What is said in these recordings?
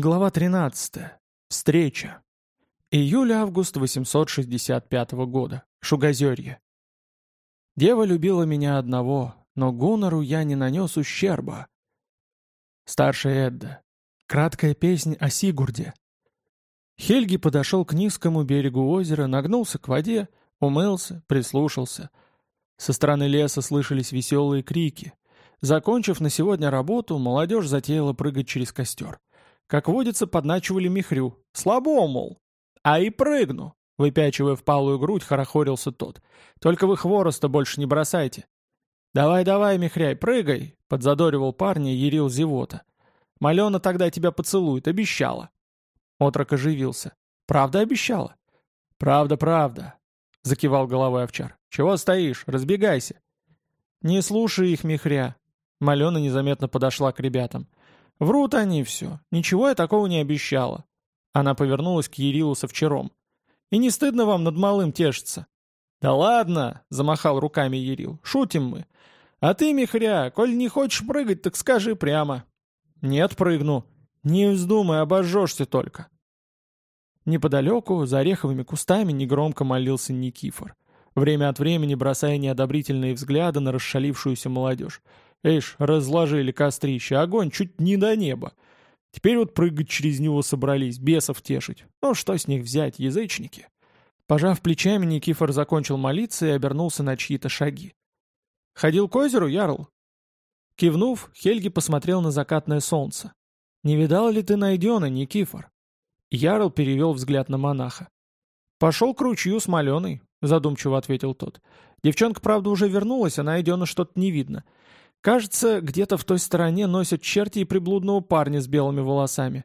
Глава 13. Встреча. Июль-август 865 года. Шугозерье. Дева любила меня одного, но Гуннару я не нанес ущерба. Старшая Эдда. Краткая песнь о Сигурде. Хельги подошел к низкому берегу озера, нагнулся к воде, умылся, прислушался. Со стороны леса слышались веселые крики. Закончив на сегодня работу, молодежь затеяла прыгать через костер. Как водится, подначивали михрю. Слабо, мол. А и прыгну. Выпячивая впалую грудь, хорохорился тот. Только вы хвороста больше не бросайте. «Давай-давай, михряй, прыгай!» — подзадоривал парня Ерил Зевота. «Малена тогда тебя поцелует, обещала». Отрок оживился. «Правда обещала?» «Правда, правда», — закивал головой овчар. «Чего стоишь? Разбегайся». «Не слушай их, михря». Малена незаметно подошла к ребятам. Врут они все. Ничего я такого не обещала. Она повернулась к Ерилу со вчером. И не стыдно вам над малым тешиться? Да ладно, замахал руками Ерил. Шутим мы. А ты, Михря, коль не хочешь прыгать, так скажи прямо. Нет, прыгну. Не вздумай, обожжешься только. Неподалеку, за ореховыми кустами, негромко молился Никифор, время от времени бросая неодобрительные взгляды на расшалившуюся молодежь. Эйш, разложили кострище, огонь чуть не до неба. Теперь вот прыгать через него собрались, бесов тешить. Ну что с них взять, язычники? Пожав плечами, Никифор закончил молиться и обернулся на чьи-то шаги. «Ходил к озеру, Ярл?» Кивнув, Хельги посмотрел на закатное солнце. «Не видал ли ты Найдена, Никифор?» Ярл перевел взгляд на монаха. «Пошел к ручью с маленой», — задумчиво ответил тот. «Девчонка, правда, уже вернулась, а Найдена что-то не видно. Кажется, где-то в той стороне носят черти и приблудного парня с белыми волосами.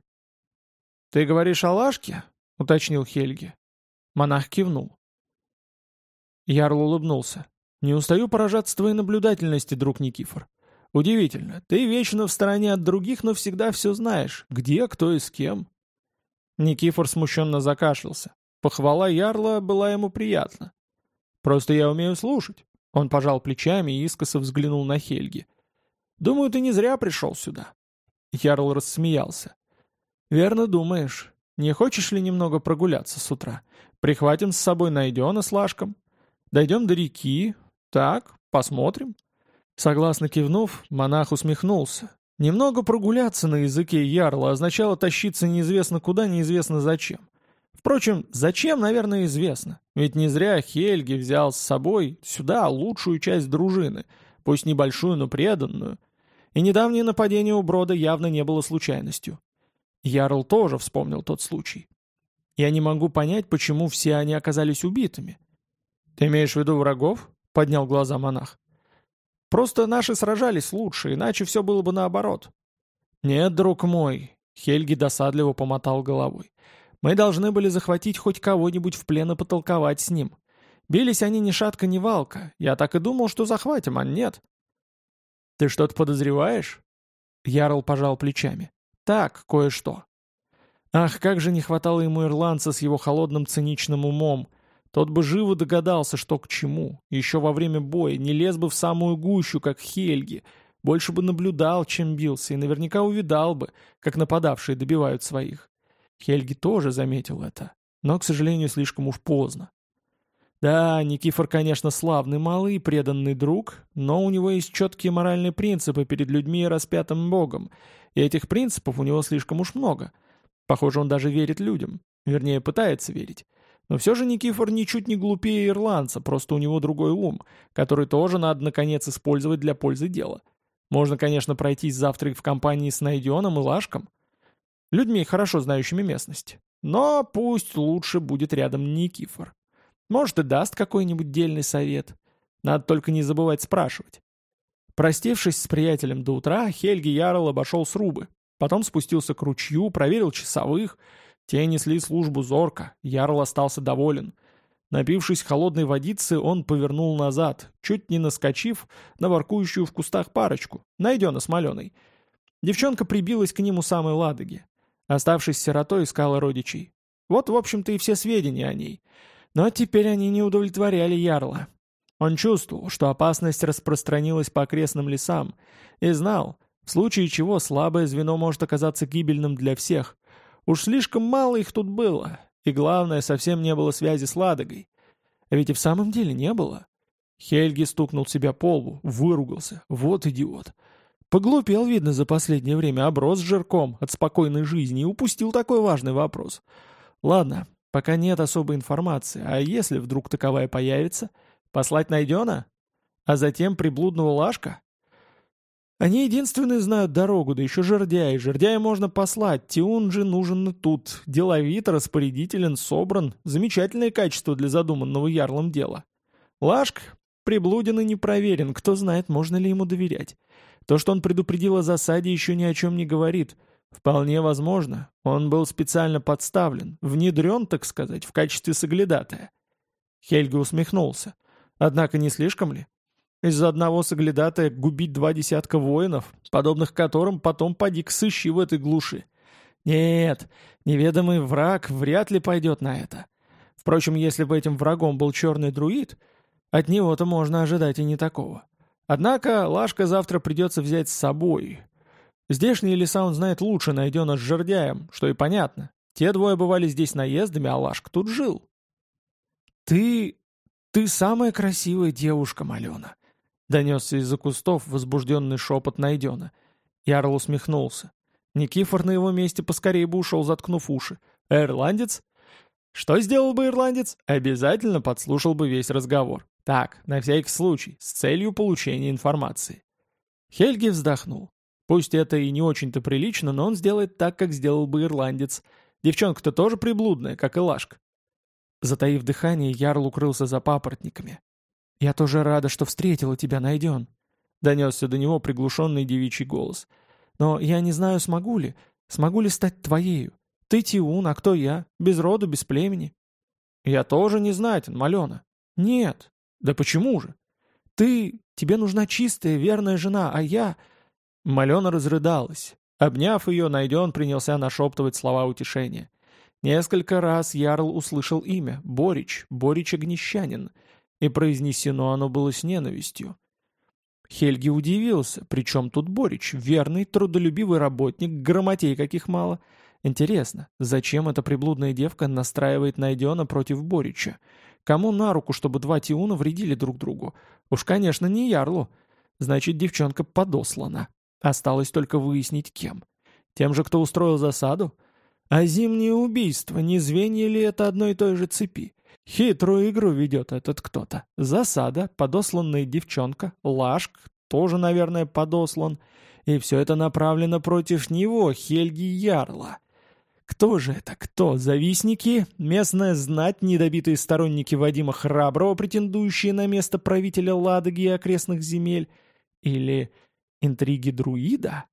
«Ты говоришь о Лашке?» — уточнил Хельги. Монах кивнул. Ярл улыбнулся. «Не устаю поражаться твоей наблюдательности, друг Никифор. Удивительно, ты вечно в стороне от других, но всегда все знаешь, где, кто и с кем». Никифор смущенно закашлялся. Похвала Ярла была ему приятна. «Просто я умею слушать. Он пожал плечами и искоса взглянул на Хельги. «Думаю, ты не зря пришел сюда». Ярл рассмеялся. «Верно думаешь. Не хочешь ли немного прогуляться с утра? Прихватим с собой Найдена с Лашком. Дойдем до реки. Так, посмотрим». Согласно кивнув, монах усмехнулся. Немного прогуляться на языке ярла означало тащиться неизвестно куда, неизвестно зачем. Впрочем, зачем, наверное, известно. Ведь не зря Хельги взял с собой сюда лучшую часть дружины, пусть небольшую, но преданную. И недавнее нападение у Брода явно не было случайностью. Ярл тоже вспомнил тот случай. Я не могу понять, почему все они оказались убитыми. «Ты имеешь в виду врагов?» — поднял глаза монах. «Просто наши сражались лучше, иначе все было бы наоборот». «Нет, друг мой», — Хельги досадливо помотал головой. Мы должны были захватить хоть кого-нибудь в плен и потолковать с ним. Бились они ни шатка, ни валка. Я так и думал, что захватим, а нет. Ты что-то подозреваешь? Ярл пожал плечами. Так, кое-что. Ах, как же не хватало ему ирландца с его холодным циничным умом. Тот бы живо догадался, что к чему. Еще во время боя не лез бы в самую гущу, как Хельги. Больше бы наблюдал, чем бился, и наверняка увидал бы, как нападавшие добивают своих. Хельги тоже заметил это, но, к сожалению, слишком уж поздно. Да, Никифор, конечно, славный малый и преданный друг, но у него есть четкие моральные принципы перед людьми и распятым богом, и этих принципов у него слишком уж много. Похоже, он даже верит людям, вернее, пытается верить. Но все же Никифор ничуть не глупее ирландца, просто у него другой ум, который тоже надо, наконец, использовать для пользы дела. Можно, конечно, пройтись завтра в компании с Найденом и Лашком, людьми, хорошо знающими местность. Но пусть лучше будет рядом Никифор. Может, и даст какой-нибудь дельный совет. Надо только не забывать спрашивать. Простившись с приятелем до утра, Хельги Ярл обошел срубы. Потом спустился к ручью, проверил часовых. Те несли службу зорко, Ярл остался доволен. Напившись холодной водицы, он повернул назад, чуть не наскочив на воркующую в кустах парочку, найдена смоленой. Девчонка прибилась к нему самой ладоги. Оставшись сиротой, искала родичей. Вот, в общем-то, и все сведения о ней. Но теперь они не удовлетворяли Ярла. Он чувствовал, что опасность распространилась по окрестным лесам, и знал, в случае чего слабое звено может оказаться гибельным для всех, Уж слишком мало их тут было, и главное, совсем не было связи с Ладогой. А ведь и в самом деле не было. Хельги стукнул себя по лбу, выругался. Вот идиот. Поглупел, видно, за последнее время, оброс жирком от спокойной жизни и упустил такой важный вопрос. Ладно, пока нет особой информации, а если вдруг таковая появится, послать найдена? А затем приблудного Лашка? Они единственные знают дорогу, да еще жердяй. Жердяя можно послать, Тиун же нужен тут. Деловит, распорядителен, собран. Замечательное качество для задуманного ярлом дела. Лашк приблуден и не проверен, кто знает, можно ли ему доверять. То, что он предупредил о засаде, еще ни о чем не говорит. Вполне возможно, он был специально подставлен, внедрен, так сказать, в качестве соглядатая. Хельга усмехнулся. Однако не слишком ли? Из-за одного соглядатая губить два десятка воинов, подобных которым потом поди-ка сыщи в этой глуши. Нет, неведомый враг вряд ли пойдет на это. Впрочем, если бы этим врагом был черный друид, от него-то можно ожидать и не такого. Однако Лашка завтра придется взять с собой. Здешние леса он знает лучше, найдено с жердяем, что и понятно. Те двое бывали здесь наездами, а Лашка тут жил. «Ты... ты самая красивая девушка, Малена», — донесся из-за кустов возбужденный шепот найдена. Ярл усмехнулся. Никифор на его месте поскорее бы ушел, заткнув уши. «А ирландец?» Что сделал бы ирландец? Обязательно подслушал бы весь разговор. Так, на всякий случай, с целью получения информации. Хельги вздохнул. Пусть это и не очень-то прилично, но он сделает так, как сделал бы ирландец. Девчонка-то тоже приблудная, как и Лашка. Затаив дыхание, Ярл укрылся за папоротниками. «Я тоже рада, что встретила тебя, найден», — донесся до него приглушенный девичий голос. «Но я не знаю, смогу ли, смогу ли стать твоею. Ты Тиун, а кто я? Без роду, без племени». «Я тоже не знатен, Малена». «Нет, «Да почему же? Ты... Тебе нужна чистая, верная жена, а я...» Малена разрыдалась. Обняв ее, Найден принялся нашептывать слова утешения. Несколько раз Ярл услышал имя — Борич, Борич Огнещанин, и произнесено оно было с ненавистью. Хельги удивился, причем тут Борич, верный, трудолюбивый работник, грамотей каких мало. Интересно, зачем эта приблудная девка настраивает Найдена против Борича? Кому на руку, чтобы два Тиуна вредили друг другу? Уж, конечно, не Ярлу. Значит, девчонка подослана. Осталось только выяснить, кем. Тем же, кто устроил засаду? А зимнее убийство, не звенья ли это одной и той же цепи? Хитрую игру ведет этот кто-то. Засада, подосланная девчонка, Лашк, тоже, наверное, подослан. И все это направлено против него, Хельги Ярла. Кто же это? Кто? Завистники? Местная знать, недобитые сторонники Вадима Храброго, претендующие на место правителя Ладоги и окрестных земель? Или интриги друида?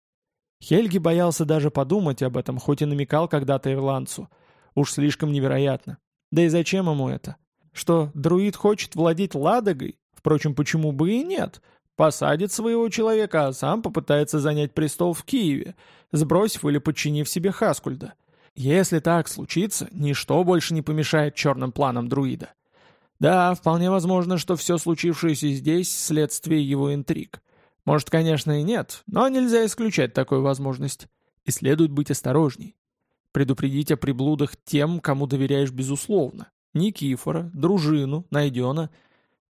Хельги боялся даже подумать об этом, хоть и намекал когда-то ирландцу. Уж слишком невероятно. Да и зачем ему это? Что, друид хочет владеть Ладогой? Впрочем, почему бы и нет? Посадит своего человека, а сам попытается занять престол в Киеве, сбросив или подчинив себе Хаскульда. Если так случится, ничто больше не помешает черным планам друида. Да, вполне возможно, что все случившееся здесь – следствие его интриг. Может, конечно, и нет, но нельзя исключать такую возможность. И следует быть осторожней. Предупредить о приблудах тем, кому доверяешь безусловно. Никифора, дружину, Найдена.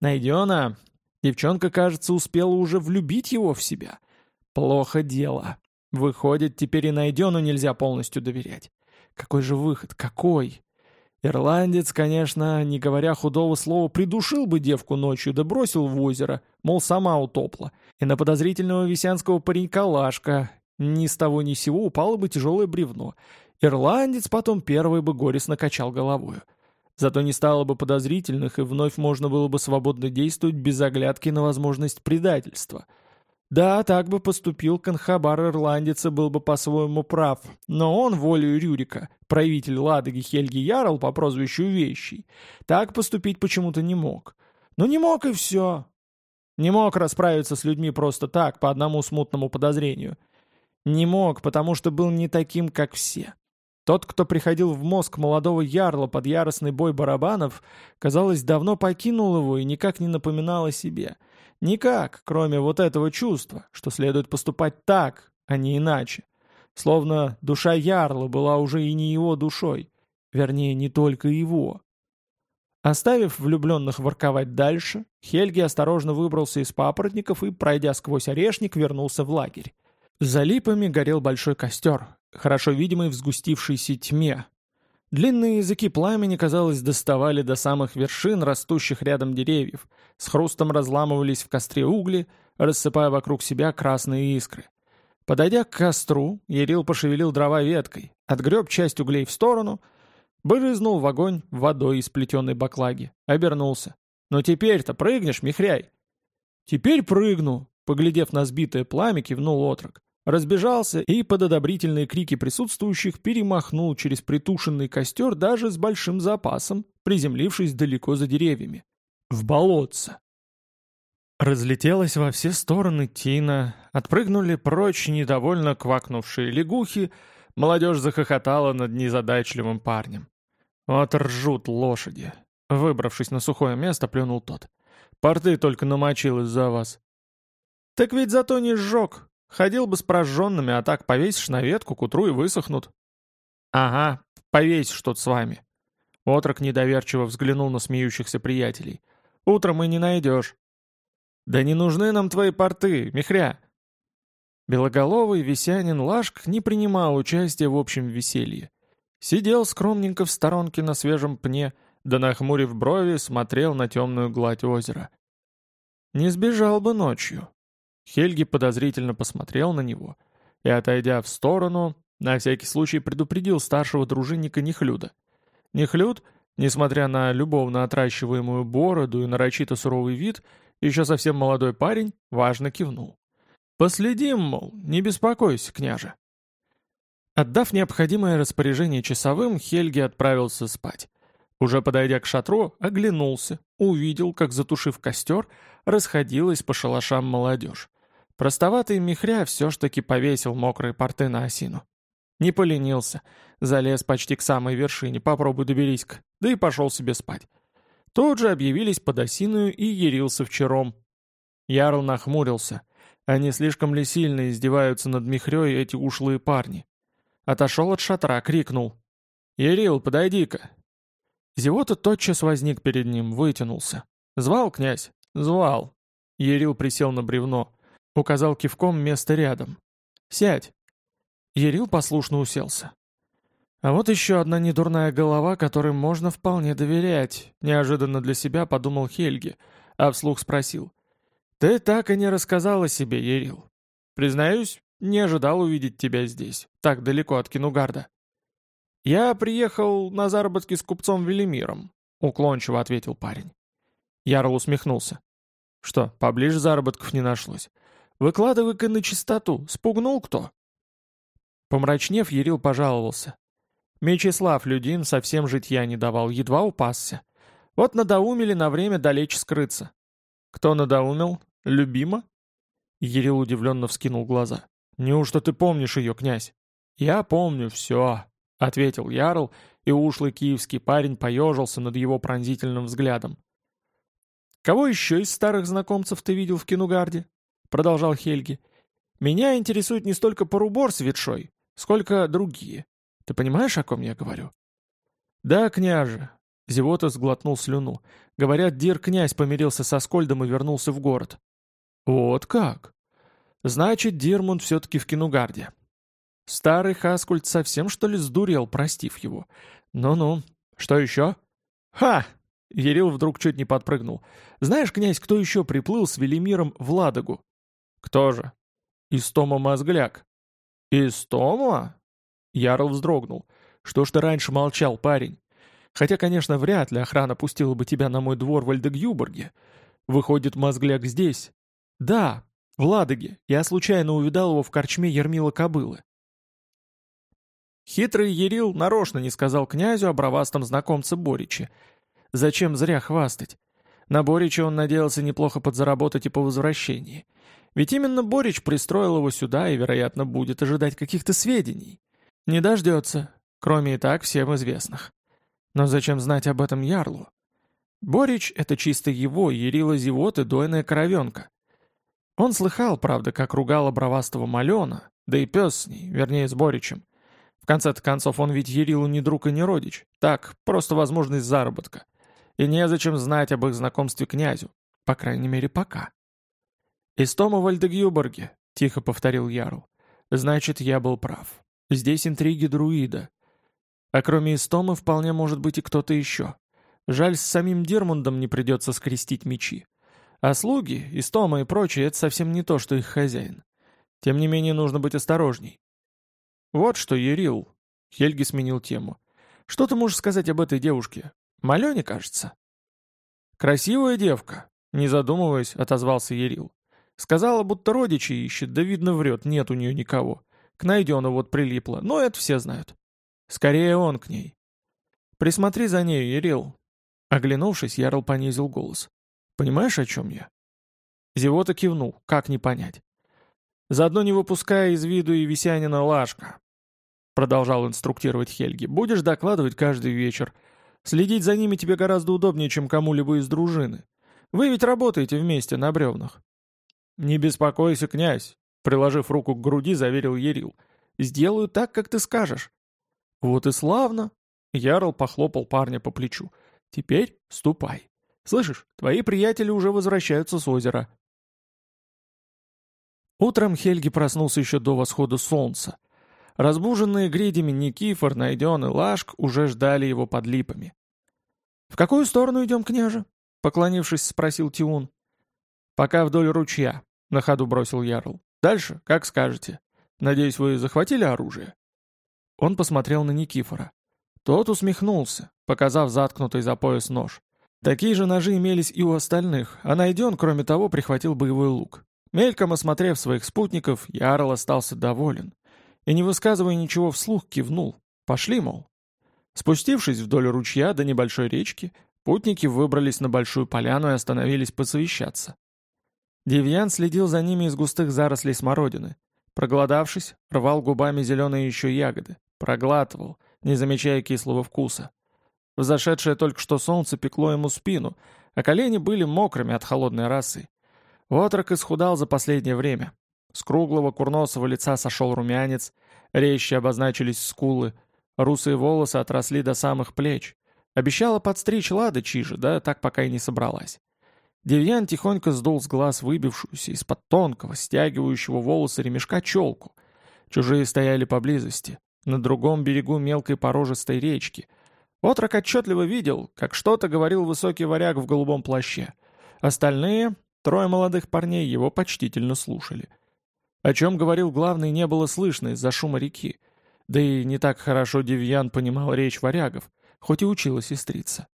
Найдена! Девчонка, кажется, успела уже влюбить его в себя. Плохо дело. Выходит, теперь и Найдену нельзя полностью доверять. Какой же выход? Какой? Ирландец, конечно, не говоря худого слова, придушил бы девку ночью да бросил в озеро, мол, сама утопла. И на подозрительного висянского паренька Лашка ни с того ни сего упало бы тяжелое бревно. Ирландец потом первый бы горестно качал головою. Зато не стало бы подозрительных, и вновь можно было бы свободно действовать без оглядки на возможность предательства — да, так бы поступил Канхабар Ирландец был бы по-своему прав, но он, волею Рюрика, правитель Ладоги Хельги Ярл по прозвищу Вещий, так поступить почему-то не мог. Ну не мог и все. Не мог расправиться с людьми просто так, по одному смутному подозрению. Не мог, потому что был не таким, как все. Тот, кто приходил в мозг молодого ярла под яростный бой барабанов, казалось, давно покинул его и никак не напоминал о себе — Никак, кроме вот этого чувства, что следует поступать так, а не иначе. словно душа Ярла была уже и не его душой, вернее, не только его. Оставив влюбленных ворковать дальше, Хельги осторожно выбрался из папоротников и, пройдя сквозь орешник, вернулся в лагерь. За липами горел большой костер, хорошо видимый в сгустившейся тьме. Длинные языки пламени, казалось, доставали до самых вершин растущих рядом деревьев, с хрустом разламывались в костре угли, рассыпая вокруг себя красные искры. Подойдя к костру, Ярил пошевелил дрова веткой, отгреб часть углей в сторону, брызнул в огонь водой из плетеной баклаги, обернулся. «Ну теперь-то прыгнешь, михряй!» «Теперь прыгну!» — поглядев на сбитое пламя, кивнул отрок. Разбежался и под одобрительные крики присутствующих перемахнул через притушенный костер даже с большим запасом, приземлившись далеко за деревьями. В болотце. Разлетелась во все стороны тина, отпрыгнули прочь недовольно квакнувшие лягухи, молодежь захохотала над незадачливым парнем. Вот ржут лошади. Выбравшись на сухое место, плюнул тот. Порты только намочил из-за вас. Так ведь зато не сжег. Ходил бы с прожженными, а так повесишь на ветку, к утру и высохнут. Ага, повесишь тут с вами. Отрок недоверчиво взглянул на смеющихся приятелей. Утром и не найдешь. «Да не нужны нам твои порты, михря!» Белоголовый весянин Лашк не принимал участия в общем веселье. Сидел скромненько в сторонке на свежем пне, да нахмурив брови, смотрел на темную гладь озера. Не сбежал бы ночью. Хельги подозрительно посмотрел на него и, отойдя в сторону, на всякий случай предупредил старшего дружинника Нехлюда. Нехлюд, несмотря на любовно отращиваемую бороду и нарочито суровый вид, еще совсем молодой парень важно кивнул. «Последим, мол, не беспокойся, княже». Отдав необходимое распоряжение часовым, Хельги отправился спать. Уже подойдя к шатру, оглянулся, увидел, как, затушив костер, расходилась по шалашам молодежь. Простоватый михря все ж таки повесил мокрые порты на осину. Не поленился, залез почти к самой вершине, попробуй доберись-ка, да и пошел себе спать. Тут же объявились под осиную и ярился вчером. Ярл нахмурился. Они слишком ли сильно издеваются над Михрёй эти ушлые парни? Отошел от шатра, крикнул. «Ярил, подойди-ка!» Зевота тотчас возник перед ним, вытянулся. «Звал, князь?» «Звал». Ярил присел на бревно. Указал кивком место рядом. «Сядь». Ярил послушно уселся. А вот еще одна недурная голова, которой можно вполне доверять, неожиданно для себя подумал Хельги, а вслух спросил. Ты так и не рассказал о себе, Ерил. Признаюсь, не ожидал увидеть тебя здесь, так далеко от Кинугарда. Я приехал на заработки с купцом Велимиром, уклончиво ответил парень. Ярл усмехнулся. Что, поближе заработков не нашлось? Выкладывай-ка на чистоту, спугнул кто? Помрачнев, Ерил пожаловался. Мечислав Людин совсем житья не давал, едва упасся. Вот надоумили на время далече скрыться. Кто надоумил? Любима? Ерил удивленно вскинул глаза. «Неужто ты помнишь ее, князь?» «Я помню все», — ответил Ярл, и ушлый киевский парень поежился над его пронзительным взглядом. «Кого еще из старых знакомцев ты видел в Кинугарде?» — продолжал Хельги. «Меня интересует не столько порубор с ветшой, сколько другие. Ты понимаешь, о ком я говорю?» «Да, княже». Зевота сглотнул слюну. Говорят, Дир князь помирился со Скольдом и вернулся в город. «Вот как?» «Значит, Дирмунд все-таки в Кинугарде». Старый Хаскульт совсем что ли сдурел, простив его. Ну-ну, что еще? Ха! Ерил вдруг чуть не подпрыгнул. Знаешь, князь, кто еще приплыл с Велимиром в Ладогу? Кто же? Истома Мозгляк. Истома? Ярл вздрогнул. «Что ж ты раньше молчал, парень? Хотя, конечно, вряд ли охрана пустила бы тебя на мой двор в Альдегюборге. Выходит, мозгляк здесь?» «Да, в Ладоге. Я случайно увидал его в корчме Ермила Кобылы». Хитрый Ерил нарочно не сказал князю о бравастом знакомце Бориче. Зачем зря хвастать? На Борича он надеялся неплохо подзаработать и по возвращении. Ведь именно Борич пристроил его сюда и, вероятно, будет ожидать каких-то сведений. Не дождется, кроме и так всем известных. Но зачем знать об этом Ярлу? Борич — это чисто его, Ярила Зевот и дойная коровенка. Он слыхал, правда, как ругала бровастого Малена, Да и пес с ней, вернее, с Боричем. В конце-то концов, он ведь Ерилу не друг и не родич. Так, просто возможность заработка. И незачем знать об их знакомстве князю. По крайней мере, пока. «Истома Вальдегюборге», — тихо повторил Ярл. «Значит, я был прав. Здесь интриги друида. А кроме Истомы вполне может быть и кто-то еще. Жаль, с самим Дирмундом не придется скрестить мечи. А слуги, Истома и прочее — это совсем не то, что их хозяин. Тем не менее, нужно быть осторожней. Вот что, Ерил. Хельги сменил тему. Что ты можешь сказать об этой девушке? Малене, кажется. Красивая девка, не задумываясь, отозвался Ерил. Сказала, будто родичи ищет, да видно врет, нет у нее никого. К найдену вот прилипла, но это все знают. Скорее он к ней. Присмотри за нею, Ерил. Оглянувшись, Ярл понизил голос. Понимаешь, о чем я? Зевота кивнул, как не понять. Заодно не выпуская из виду и Висянина Лашка. Продолжал инструктировать Хельги. Будешь докладывать каждый вечер. Следить за ними тебе гораздо удобнее, чем кому-либо из дружины. Вы ведь работаете вместе на бревнах. Не беспокойся, князь, приложив руку к груди, заверил Ерил. Сделаю так, как ты скажешь. Вот и славно. Ярл похлопал парня по плечу. Теперь ступай. Слышишь, твои приятели уже возвращаются с озера. Утром Хельги проснулся еще до восхода солнца. Разбуженные гридями Никифор, Найден и Лашк уже ждали его под липами. «В какую сторону идем, княже?» — поклонившись, спросил Тиун. «Пока вдоль ручья», — на ходу бросил Ярл. «Дальше, как скажете. Надеюсь, вы захватили оружие?» Он посмотрел на Никифора. Тот усмехнулся, показав заткнутый за пояс нож. Такие же ножи имелись и у остальных, а Найден, кроме того, прихватил боевой лук. Мельком осмотрев своих спутников, Ярл остался доволен. И не высказывая ничего вслух, кивнул. Пошли, мол. Спустившись вдоль ручья до небольшой речки, путники выбрались на большую поляну и остановились посовещаться. Девьян следил за ними из густых зарослей смородины. Проголодавшись, рвал губами зеленые еще ягоды, проглатывал, не замечая кислого вкуса. Взошедшее только что солнце пекло ему спину, а колени были мокрыми от холодной росы. Отрок исхудал за последнее время. С круглого курносого лица сошел румянец, резче обозначились скулы, русые волосы отросли до самых плеч. Обещала подстричь Лада Чижа, да так пока и не собралась. Девьян тихонько сдул с глаз выбившуюся из-под тонкого, стягивающего волосы ремешка челку. Чужие стояли поблизости, на другом берегу мелкой порожистой речки. Отрок отчетливо видел, как что-то говорил высокий варяг в голубом плаще. Остальные, Трое молодых парней его почтительно слушали. О чем говорил главный, не было слышно из-за шума реки. Да и не так хорошо Девьян понимал речь варягов, хоть и учила сестрица.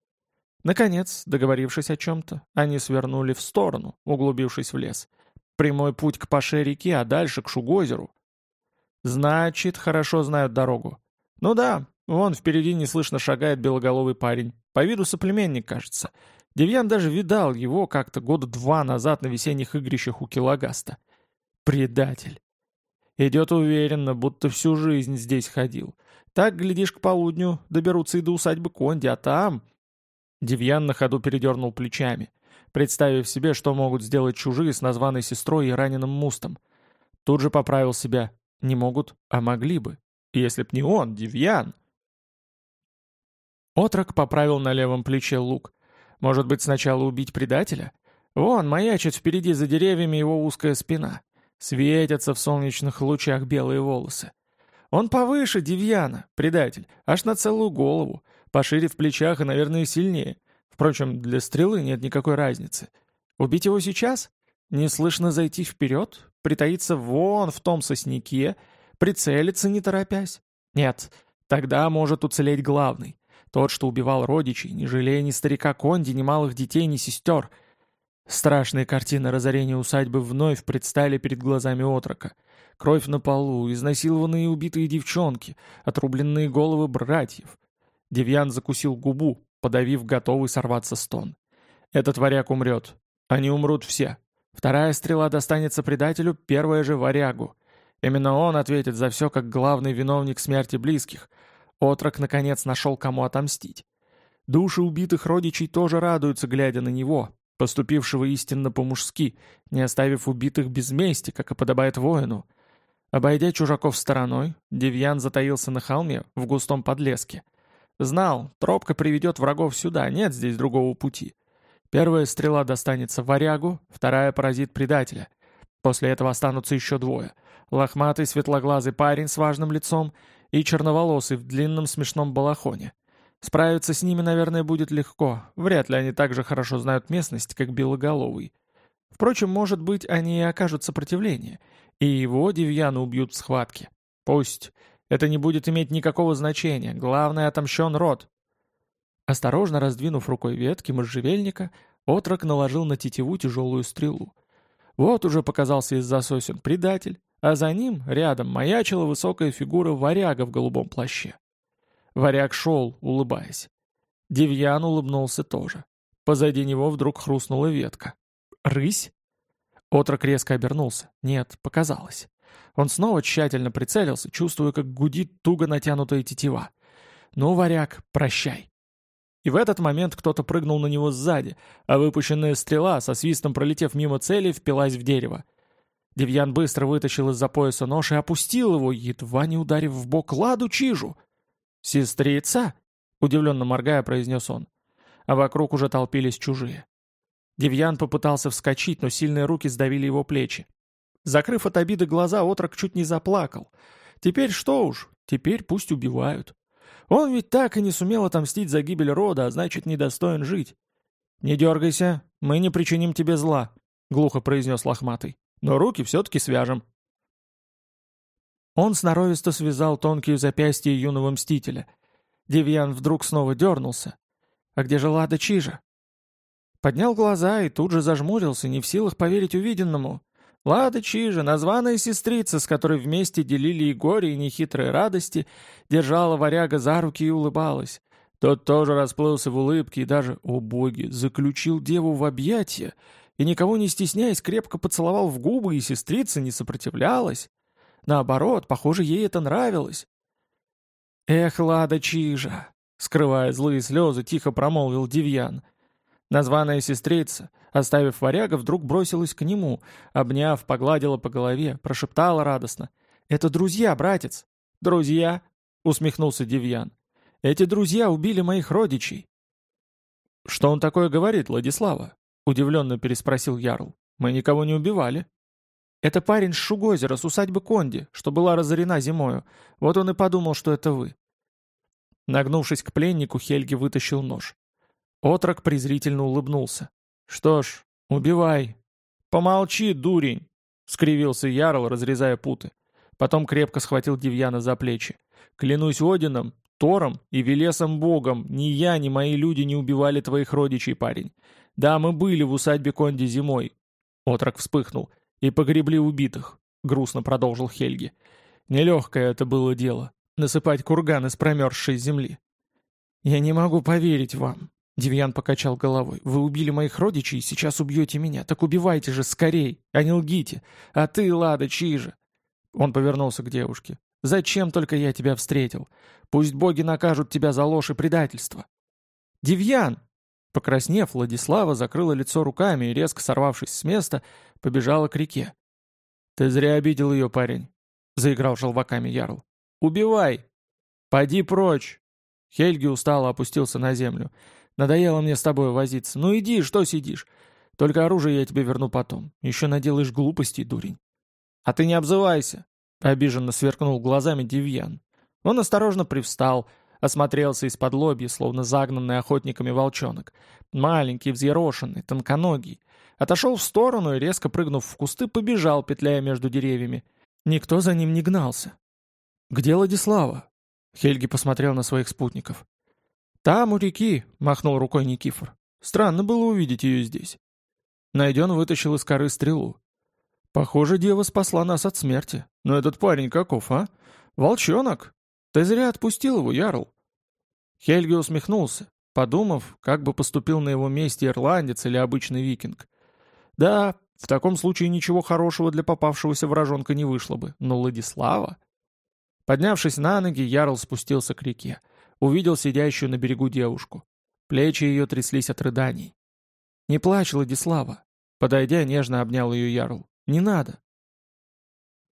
Наконец, договорившись о чем-то, они свернули в сторону, углубившись в лес. Прямой путь к паше реки, а дальше к Шугозеру. Значит, хорошо знают дорогу. Ну да, вон впереди неслышно шагает белоголовый парень. По виду соплеменник, кажется. Девьян даже видал его как-то года два назад на весенних игрищах у Килогаста. Предатель. Идет уверенно, будто всю жизнь здесь ходил. Так, глядишь, к полудню доберутся и до усадьбы Конди, а там... Девьян на ходу передернул плечами, представив себе, что могут сделать чужие с названной сестрой и раненым мустом. Тут же поправил себя. Не могут, а могли бы. Если б не он, Девьян. Отрок поправил на левом плече лук. Может быть, сначала убить предателя? Вон, маячит впереди за деревьями его узкая спина. Светятся в солнечных лучах белые волосы. Он повыше Девьяна, предатель, аж на целую голову, пошире в плечах и, наверное, сильнее. Впрочем, для стрелы нет никакой разницы. Убить его сейчас? Неслышно зайти вперед? Притаиться вон в том сосняке? Прицелиться, не торопясь? Нет, тогда может уцелеть главный. Тот, что убивал родичей, не жалея ни старика Конди, ни малых детей, ни сестер. Страшные картины разорения усадьбы вновь предстали перед глазами отрока. Кровь на полу, изнасилованные и убитые девчонки, отрубленные головы братьев. Девьян закусил губу, подавив готовый сорваться стон. Этот варяг умрет. Они умрут все. Вторая стрела достанется предателю, первая же варягу. Именно он ответит за все, как главный виновник смерти близких — Отрок, наконец, нашел кому отомстить. Души убитых родичей тоже радуются, глядя на него, поступившего истинно по-мужски, не оставив убитых без мести, как и подобает воину. Обойдя чужаков стороной, Девьян затаился на холме, в густом подлеске. Знал, тропка приведет врагов сюда, нет здесь другого пути. Первая стрела достанется варягу, вторая поразит предателя. После этого останутся еще двое. Лохматый светлоглазый парень с важным лицом и черноволосый в длинном смешном балахоне. Справиться с ними, наверное, будет легко. Вряд ли они так же хорошо знают местность, как Белоголовый. Впрочем, может быть, они и окажут сопротивление, и его Девьяна убьют в схватке. Пусть. Это не будет иметь никакого значения. Главное, отомщен род. Осторожно раздвинув рукой ветки можжевельника, отрок наложил на тетиву тяжелую стрелу. Вот уже показался из-за сосен предатель, а за ним, рядом, маячила высокая фигура варяга в голубом плаще. Варяг шел, улыбаясь. Девьян улыбнулся тоже. Позади него вдруг хрустнула ветка. «Рысь?» Отрок резко обернулся. Нет, показалось. Он снова тщательно прицелился, чувствуя, как гудит туго натянутая тетива. «Ну, варяг, прощай!» И в этот момент кто-то прыгнул на него сзади, а выпущенная стрела, со свистом пролетев мимо цели, впилась в дерево. Девьян быстро вытащил из-за пояса нож и опустил его, едва не ударив в бок ладу чижу. «Сестрица?» — удивленно моргая, произнес он. А вокруг уже толпились чужие. Девьян попытался вскочить, но сильные руки сдавили его плечи. Закрыв от обиды глаза, отрок чуть не заплакал. Теперь что уж, теперь пусть убивают. Он ведь так и не сумел отомстить за гибель рода, а значит, недостоин жить. «Не дергайся, мы не причиним тебе зла», — глухо произнес лохматый. «Но руки все-таки свяжем». Он сноровисто связал тонкие запястья юного мстителя. Девьян вдруг снова дернулся. «А где же Лада Чижа?» Поднял глаза и тут же зажмурился, не в силах поверить увиденному. Лада Чижа, названная сестрица, с которой вместе делили и горе, и нехитрые радости, держала варяга за руки и улыбалась. Тот тоже расплылся в улыбке и даже, о боги, заключил деву в объятия и, никого не стесняясь, крепко поцеловал в губы, и сестрица не сопротивлялась. Наоборот, похоже, ей это нравилось. «Эх, Лада Чижа!» — скрывая злые слезы, тихо промолвил Девьян — Названная сестрица, оставив варяга, вдруг бросилась к нему, обняв, погладила по голове, прошептала радостно. «Это друзья, братец!» «Друзья?» — усмехнулся Девьян. «Эти друзья убили моих родичей». «Что он такое говорит, Владислава?» — удивленно переспросил Ярл. «Мы никого не убивали». «Это парень с Шугозера, с усадьбы Конди, что была разорена зимою. Вот он и подумал, что это вы». Нагнувшись к пленнику, Хельги вытащил нож. Отрок презрительно улыбнулся. «Что ж, убивай». «Помолчи, дурень!» — скривился Ярл, разрезая путы. Потом крепко схватил Девьяна за плечи. «Клянусь Одином, Тором и Велесом Богом, ни я, ни мои люди не убивали твоих родичей, парень. Да, мы были в усадьбе Конди зимой». Отрок вспыхнул. «И погребли убитых», — грустно продолжил Хельги. «Нелегкое это было дело — насыпать курган из промерзшей земли». «Я не могу поверить вам», Девьян покачал головой. «Вы убили моих родичей и сейчас убьете меня. Так убивайте же скорей, а не лгите. А ты, Лада, чьи же?» Он повернулся к девушке. «Зачем только я тебя встретил? Пусть боги накажут тебя за ложь и предательство». «Девьян!» Покраснев, Владислава закрыла лицо руками и, резко сорвавшись с места, побежала к реке. «Ты зря обидел ее, парень», — заиграл желваками Ярл. «Убивай!» «Поди прочь!» Хельги устало опустился на землю. Надоело мне с тобой возиться. Ну иди, что сидишь? Только оружие я тебе верну потом. Еще наделаешь глупостей, дурень. А ты не обзывайся, — обиженно сверкнул глазами Девьян. Он осторожно привстал, осмотрелся из-под лобья, словно загнанный охотниками волчонок. Маленький, взъерошенный, тонконогий. Отошел в сторону и, резко прыгнув в кусты, побежал, петляя между деревьями. Никто за ним не гнался. «Где Владислава?» Хельги посмотрел на своих спутников. «Там, у реки», — махнул рукой Никифор. «Странно было увидеть ее здесь». Найден вытащил из коры стрелу. «Похоже, дева спасла нас от смерти. Но этот парень каков, а? Волчонок! Ты зря отпустил его, Ярл». Хельги усмехнулся, подумав, как бы поступил на его месте ирландец или обычный викинг. Да, в таком случае ничего хорошего для попавшегося вражонка не вышло бы, но Владислава... Поднявшись на ноги, Ярл спустился к реке увидел сидящую на берегу девушку. Плечи ее тряслись от рыданий. «Не плачь, Владислава!» Подойдя, нежно обнял ее Ярл. «Не надо!»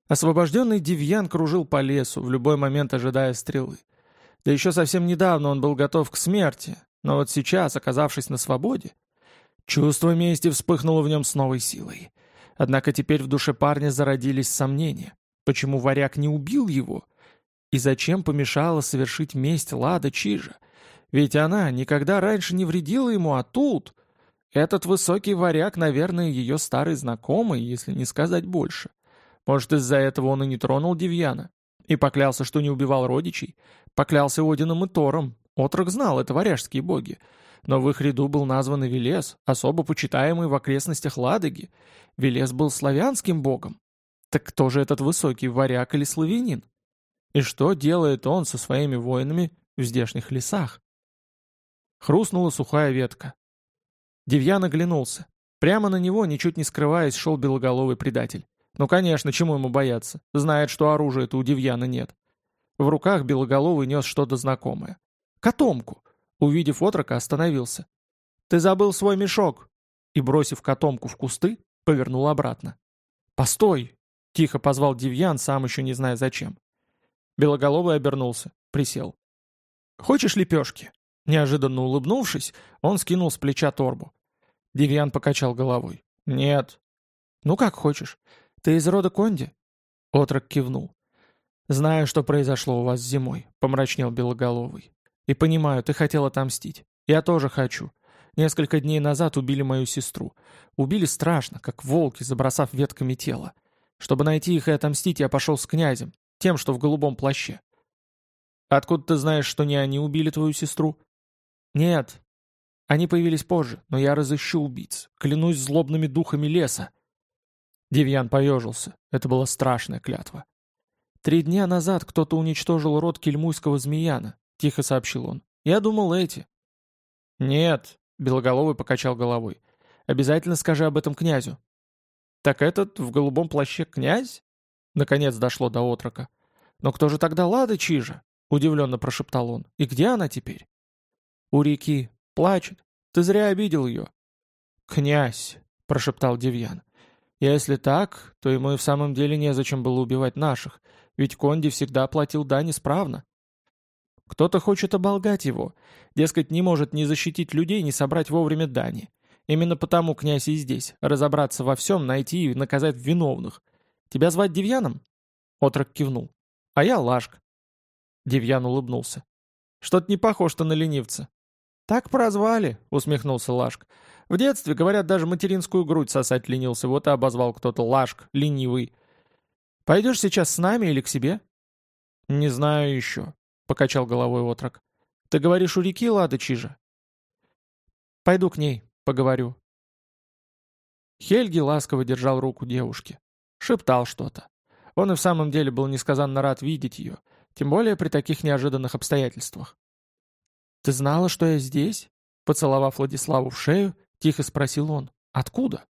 Освобожденный Девьян кружил по лесу, в любой момент ожидая стрелы. Да еще совсем недавно он был готов к смерти, но вот сейчас, оказавшись на свободе, чувство мести вспыхнуло в нем с новой силой. Однако теперь в душе парня зародились сомнения. Почему варяг не убил его? И зачем помешала совершить месть Лада Чижа? Ведь она никогда раньше не вредила ему, а тут... Этот высокий варяг, наверное, ее старый знакомый, если не сказать больше. Может, из-за этого он и не тронул Девьяна? И поклялся, что не убивал родичей? Поклялся Одином и Тором. Отрок знал, это варяжские боги. Но в их ряду был назван и Велес, особо почитаемый в окрестностях Ладоги. Велес был славянским богом. Так кто же этот высокий, варяг или славянин? И что делает он со своими воинами в здешних лесах? Хрустнула сухая ветка. Девьян оглянулся. Прямо на него, ничуть не скрываясь, шел белоголовый предатель. Ну конечно, чему ему бояться? Знает, что оружия-то у Девьяна нет. В руках белоголовый нес что-то знакомое. Котомку. Увидев отрока, остановился. «Ты забыл свой мешок!» И, бросив котомку в кусты, повернул обратно. «Постой!» — тихо позвал Девьян, сам еще не зная зачем. Белоголовый обернулся, присел. «Хочешь лепешки?» Неожиданно улыбнувшись, он скинул с плеча торбу. Девьян покачал головой. «Нет». «Ну как хочешь. Ты из рода Конди?» Отрок кивнул. «Знаю, что произошло у вас зимой», — помрачнел Белоголовый. «И понимаю, ты хотел отомстить. Я тоже хочу. Несколько дней назад убили мою сестру. Убили страшно, как волки, забросав ветками тело. Чтобы найти их и отомстить, я пошел с князем, тем, что в голубом плаще. Откуда ты знаешь, что не они убили твою сестру? Нет. Они появились позже, но я разыщу убийц. Клянусь злобными духами леса. Девьян поежился. Это была страшная клятва. Три дня назад кто-то уничтожил род кельмуйского змеяна, тихо сообщил он. Я думал эти. Нет, Белоголовый покачал головой. Обязательно скажи об этом князю. Так этот в голубом плаще князь? Наконец дошло до отрока. «Но кто же тогда Лада Чижа?» — удивленно прошептал он. «И где она теперь?» «У реки. Плачет. Ты зря обидел ее». «Князь!» — прошептал Девьян. «Если так, то ему и в самом деле незачем было убивать наших, ведь Конди всегда платил дань исправно». Кто-то хочет оболгать его, дескать, не может ни защитить людей, ни собрать вовремя дани. Именно потому князь и здесь, разобраться во всем, найти и наказать виновных — Тебя звать Девьяном?» Отрок кивнул. «А я Лашк». Девьян улыбнулся. «Что-то не похож ты на ленивца». «Так прозвали», — усмехнулся Лашк. «В детстве, говорят, даже материнскую грудь сосать ленился, вот и обозвал кто-то Лашк, ленивый. Пойдешь сейчас с нами или к себе?» «Не знаю еще», — покачал головой отрок. «Ты говоришь, у реки Лада Чижа?» «Пойду к ней, поговорю». Хельги ласково держал руку девушки. Шептал что-то. Он и в самом деле был несказанно рад видеть ее, тем более при таких неожиданных обстоятельствах. «Ты знала, что я здесь?» Поцеловав Владиславу в шею, тихо спросил он. «Откуда?»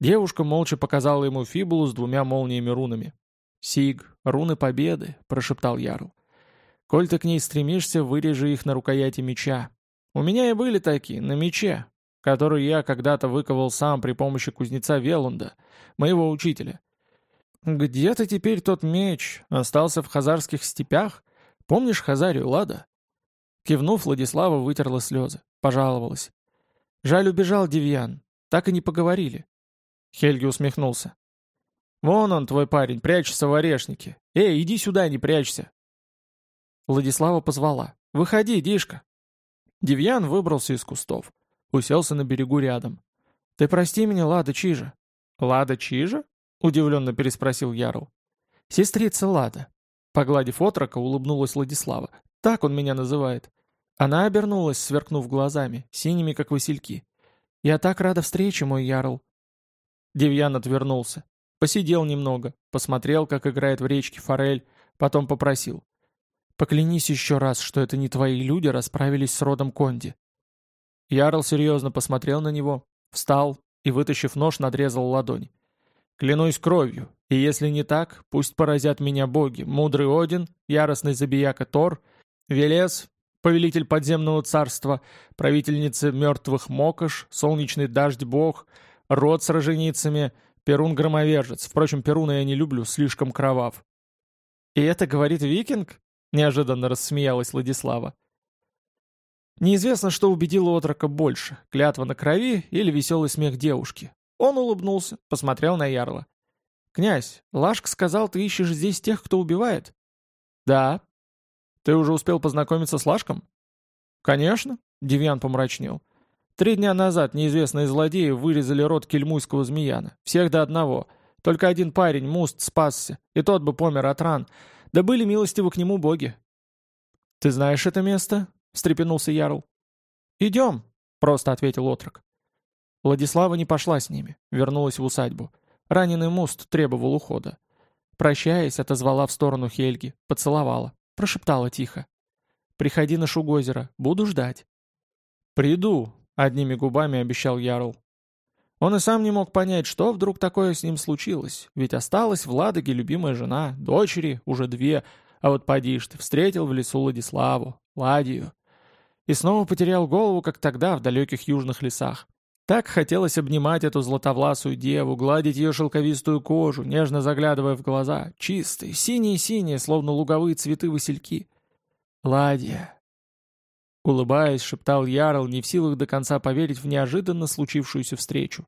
Девушка молча показала ему фибулу с двумя молниями-рунами. «Сиг, руны победы», — прошептал Ярл. «Коль ты к ней стремишься, вырежи их на рукояти меча. У меня и были такие, на мече, который я когда-то выковал сам при помощи кузнеца Велунда, моего учителя. Где-то теперь тот меч остался в хазарских степях? Помнишь Хазарию, Лада? Кивнув, Владислава вытерла слезы, пожаловалась. Жаль, убежал Девьян, так и не поговорили. Хельги усмехнулся. «Вон он, твой парень, прячется в орешнике. Эй, иди сюда, не прячься!» Владислава позвала. «Выходи, Дишка!» Девьян выбрался из кустов. Уселся на берегу рядом. «Ты прости меня, Лада Чижа». «Лада Чижа?» — удивленно переспросил Ярл. «Сестрица Лада». Погладив отрока, улыбнулась Владислава. «Так он меня называет». Она обернулась, сверкнув глазами, синими, как васильки. «Я так рада встрече, мой Ярл». Девьян отвернулся. Посидел немного, посмотрел, как играет в речке форель, потом попросил. «Поклянись еще раз, что это не твои люди расправились с родом Конди». Ярл серьезно посмотрел на него, встал и, вытащив нож, надрезал ладонь. «Клянусь кровью, и если не так, пусть поразят меня боги, мудрый Один, яростный забияка Тор, Велес, повелитель подземного царства, правительница мертвых Мокош, солнечный дождь бог, род с роженицами, Перун-громовержец. Впрочем, Перуна я не люблю, слишком кровав». «И это говорит викинг?» — неожиданно рассмеялась Владислава. Неизвестно, что убедило отрока больше — клятва на крови или веселый смех девушки. Он улыбнулся, посмотрел на Ярла. «Князь, Лашк сказал, ты ищешь здесь тех, кто убивает?» «Да». «Ты уже успел познакомиться с Лашком?» «Конечно», — Девьян помрачнел. «Три дня назад неизвестные злодеи вырезали рот кельмуйского змеяна. Всех до одного. Только один парень, Муст, спасся, и тот бы помер от ран. Да были милостивы к нему боги». «Ты знаешь это место?» — встрепенулся Ярл. «Идем», — просто ответил отрок. Владислава не пошла с ними, вернулась в усадьбу. Раненый Муст требовал ухода. Прощаясь, отозвала в сторону Хельги, поцеловала, прошептала тихо. «Приходи на Шугозеро, буду ждать». «Приду», — одними губами обещал Ярл. Он и сам не мог понять, что вдруг такое с ним случилось, ведь осталась в Ладоге любимая жена, дочери, уже две, а вот поди ж ты, встретил в лесу Владиславу, Ладию. И снова потерял голову, как тогда, в далеких южных лесах. Так хотелось обнимать эту златовласую деву, гладить ее шелковистую кожу, нежно заглядывая в глаза, чистые, синие-синие, словно луговые цветы-васильки. «Ладья!» Улыбаясь, шептал Ярл, не в силах до конца поверить в неожиданно случившуюся встречу.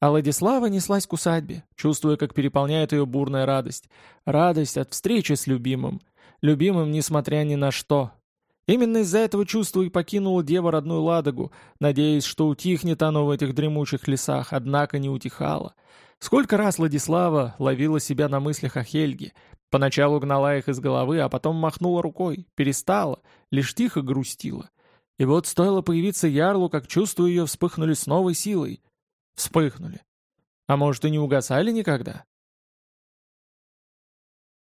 А Владислава неслась к усадьбе, чувствуя, как переполняет ее бурная радость. Радость от встречи с любимым. Любимым, несмотря ни на что, Именно из-за этого чувства и покинула дева родную Ладогу, надеясь, что утихнет оно в этих дремучих лесах, однако не утихало. Сколько раз Владислава ловила себя на мыслях о Хельге, поначалу гнала их из головы, а потом махнула рукой, перестала, лишь тихо грустила. И вот стоило появиться Ярлу, как чувства ее вспыхнули с новой силой. Вспыхнули. А может и не угасали никогда?